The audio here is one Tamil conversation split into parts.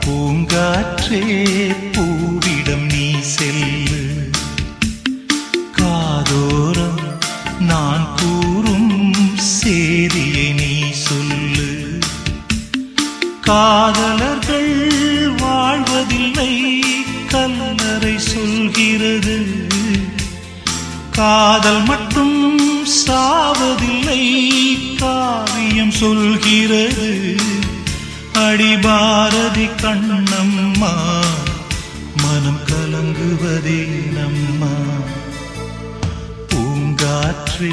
பூங்காற்றே பூவிடம் நீ செல்லு. காதோரம் நான் கூறும் சேதியை நீ சொல்லு. காதலர்கள் வாழ்வதில்லை கல்லறை சொல்கிறது. காதல் மட்டும் சாவதில்லை காவியம் சொல்கிறது. அடி பாரதி கண்ணம்மா மனம் கலங்குவதே நம்மா. பூங்காற்றே பூங்காற்றே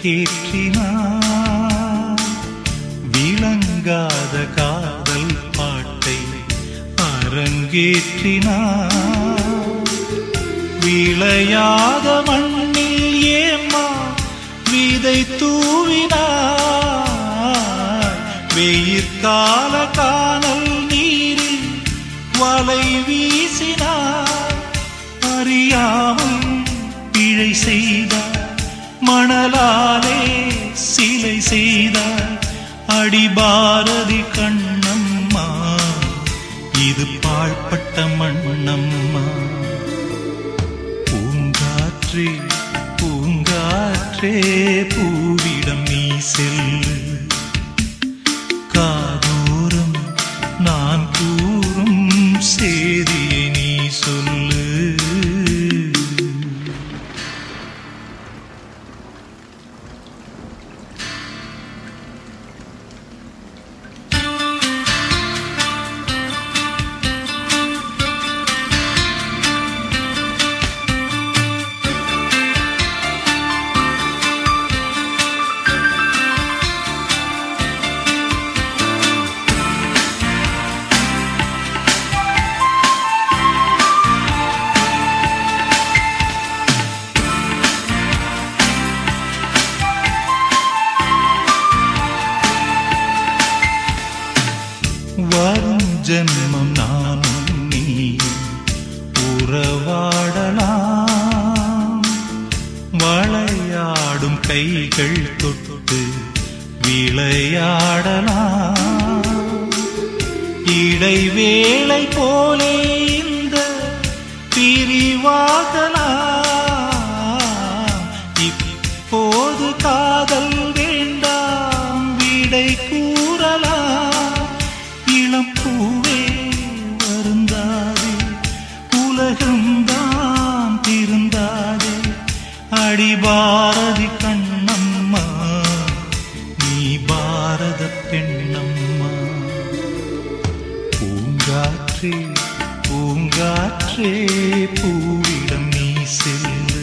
விளக்கேற்றினா விளங்காத காதல் பாட்டை அரங்கேற்றினா விளையாத மண்ணில் ஏம்மா விதை தூவினாய் வெயிற்கால காணல் நீரில் வலை வீசினாய் அறியாமல் மணலாலே சிலை செய்தாய் அடிபாரதி கண்ணம்மா. இது பாழ்பட்ட மண்ணம்மா. பூங்காற்றே பூங்காற்றே பூவிடம் நீ செல்லு. வரும் ஜென்மம் நானும் நீ உறவாடலாம். வளையாடும் கைகள் தொட்டு விளையாடலாம். இடைவேளை போலே இந்த பிரிவாகலாம். அடிபாரதி கண்ணம்மா நீ பாரத பெண்ணம்மா. பூங்காற்றே பூங்காற்றே பூவிடம் நீ செல்லு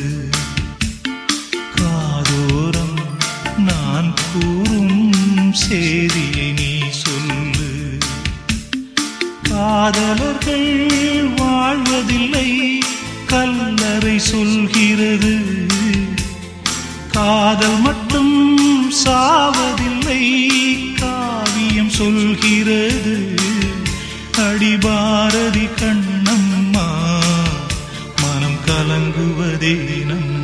காதோரம் நான் கூறும் சேதியை நீ சொல்லு. காதலர்கள் வாழ்வதில்லை கல்லறை சொல்கிறது. காதல் மட்டும் சாவதில்லை. காவியம் சொல்கிறது அடிபாரதி கண்ணம்மா மனம் கலங்குவதே நம்